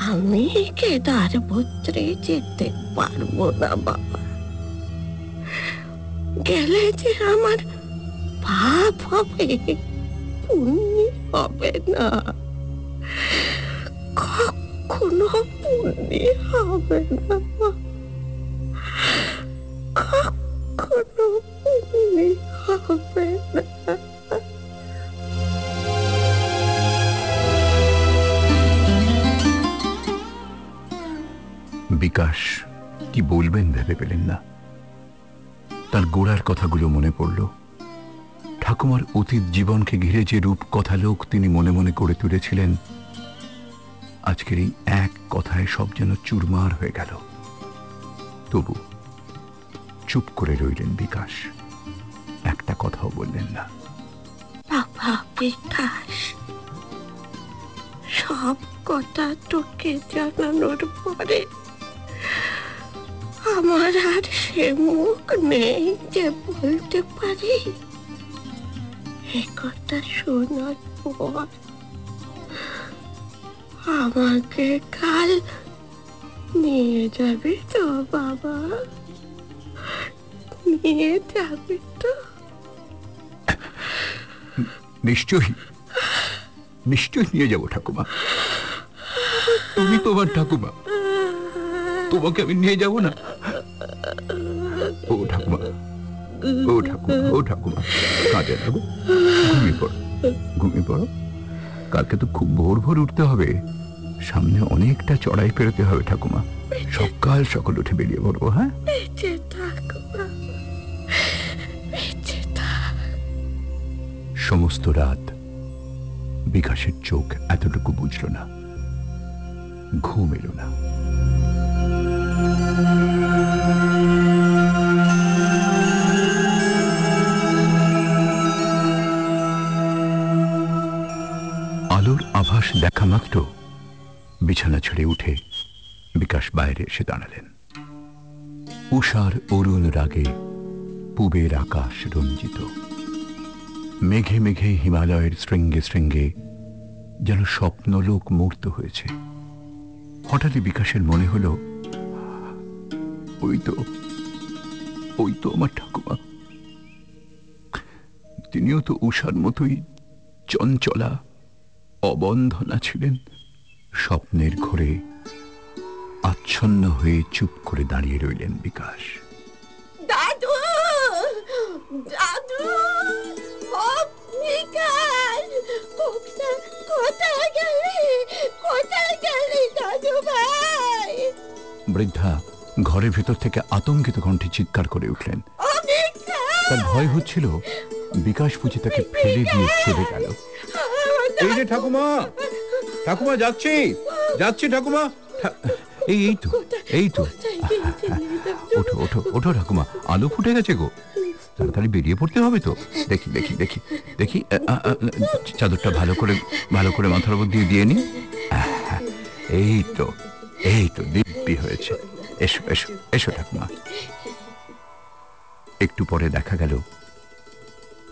আমি কেদার পুত্রে যেতে পারব না, বাবা? গেলে যে আমার পাপ হবে, পুণ্য হবে না। কখনো পুণ্য হবে না কখনো পুণ্য হবে না। বিকাশ, কি বলবেন ভেবে পেলেন না। তার গোড়ার কথাগুলো মনে পড়ল। ঠাকুমার অতীত জীবনকে ঘিরে যে রূপ কথা লোক তিনি মনে মনে করে তুলেছিলেন, আজকের এই এক কথায় সব যেন চুরমার হয়ে গেল। তবু চুপ করে রইলেন বিকাশ। একটা কথাও বললেন না। সব কথা তোকে জানানোর পরে আমার আর সে মুখ নেই যে বলতে পারি। এ কথা শোনার পর আমাকে কাল নিয়ে যাবে তো বাবা? নিয়ে যাবে তো। নিশ্চয়ই। নিশ্চয়ই নিয়ে যাব ঠাকুমা। তুমি তোমার ঠাকুমা। তোমাকে আমি নিয়ে যাব না। ও ঠাকুমা ও ঠাকুমা ও ঠাকুমা কাজে ঘুমিয়ে পড়ো ঘুমিয়ে পড়ো। কালকে তো খুব ভোর ভোর উঠতে হবে। সামনে অনেকটা চড়াই পেরোতে হবে ঠাকুমা। সকাল সকাল উঠে বেরিয়ে পড়ব হ্যাঁ? সমস্ত রাত বিকাশের চোখ এতটুকু বুঝল না ঘুম এলো না। আলোর আভাস দেখা মাত্র। বিছানা ছেড়ে উঠে বিকাশ বাইরে এসে দাঁড়ালেন। উষার অরুণ রাগে পুবের আকাশ রঞ্জিত। মেঘে মেঘে হিমালয়ের শৃঙ্গে শৃঙ্গে যেন স্বপ্নলোক মূর্ত হয়েছে। হঠাৎই বিকাশের মনে হলো ওই তো ওই তো আমার ঠাকুমা। তিনিও তো উষার মতোই চঞ্চলা অবন্ধনা ছিলেন। স্বপ্নের ঘোরে আচ্ছন্ন হয়ে চুপ করে দাঁড়িয়ে রইলেন বিকাশ। দাদু দাদু বিকাশ কোথায় কোথায় গেলি? কোথায় গেলি দাদু ভাই বৃদ্ধা ঘরের ভেতর থেকে আতঙ্কিত কণ্ঠে চিৎকার করে উঠলেন। তার ভয় হচ্ছিল বিকাশ বুঝি তাকে ফেলে দিয়ে চলে গেল। এই যে ঠাকুমা ঠাকুমা যাচ্ছি যাচ্ছি ঠাকুমা। এই এই তো এই তো। ওঠো ওঠো ওঠো ঠাকুমা আলো ফুটে গেছে গো। তাড়াতাড়ি বেরিয়ে পড়তে হবে তো। দেখি দেখি দেখি দেখি চাদরটা ভালো করে ভালো করে মাথার উপর দিয়ে দিয়ে নি। এই তো এই তো দিব্যি হয়েছে। এসো এসো এসো ঠাকুমা। একটু পরে দেখা গেল,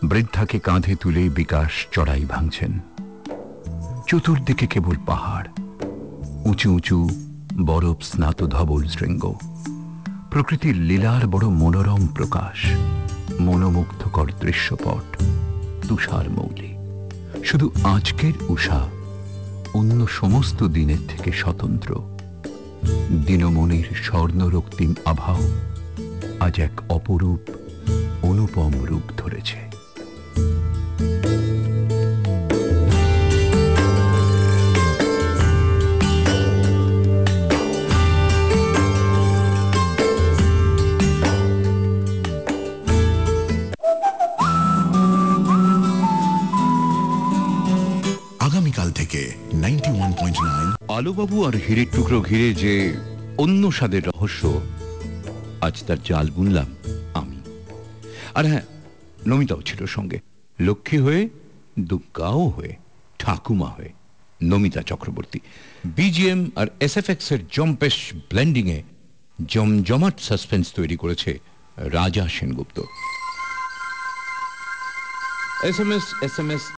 বৃদ্ধাকে কাঁধে তুলে বিকাশ চড়াই ভাঙছেন। চতুর্দিকে কেবল পাহাড়, উঁচু উঁচু, বরফ স্নাত ধবল শৃঙ্গ। প্রকৃতির লীলার বড় মনোরম প্রকাশ, মনোমুগ্ধকর দৃশ্যপট, তুষার মৌলি। শুধু আজকের উষা অন্য সমস্ত দিনের থেকে স্বতন্ত্র। দিনমনির স্বর্ণরক্তিম আভাও আজ এক অপরূপ অনুপম রূপ ধরেছে। আলুবাবু আর হীরের টুকরো ঘিরে যে অন্য স্বাদের রহস্য, আজ তার জাল বুনলাম আমি। আর হ্যাঁ নমিতাও ছিল সঙ্গে। লক্ষ্মী হয়ে, দুর্গাও হয়ে, ঠাকুমা হয়ে, নমিতা চক্রবর্তী, বিজিএম আর এসএফএক্স এর জম্পেশ ব্লেন্ডিং এ জমজমাট সাসপেন্স তৈরি করেছে Raja Sengupta. S M S S M S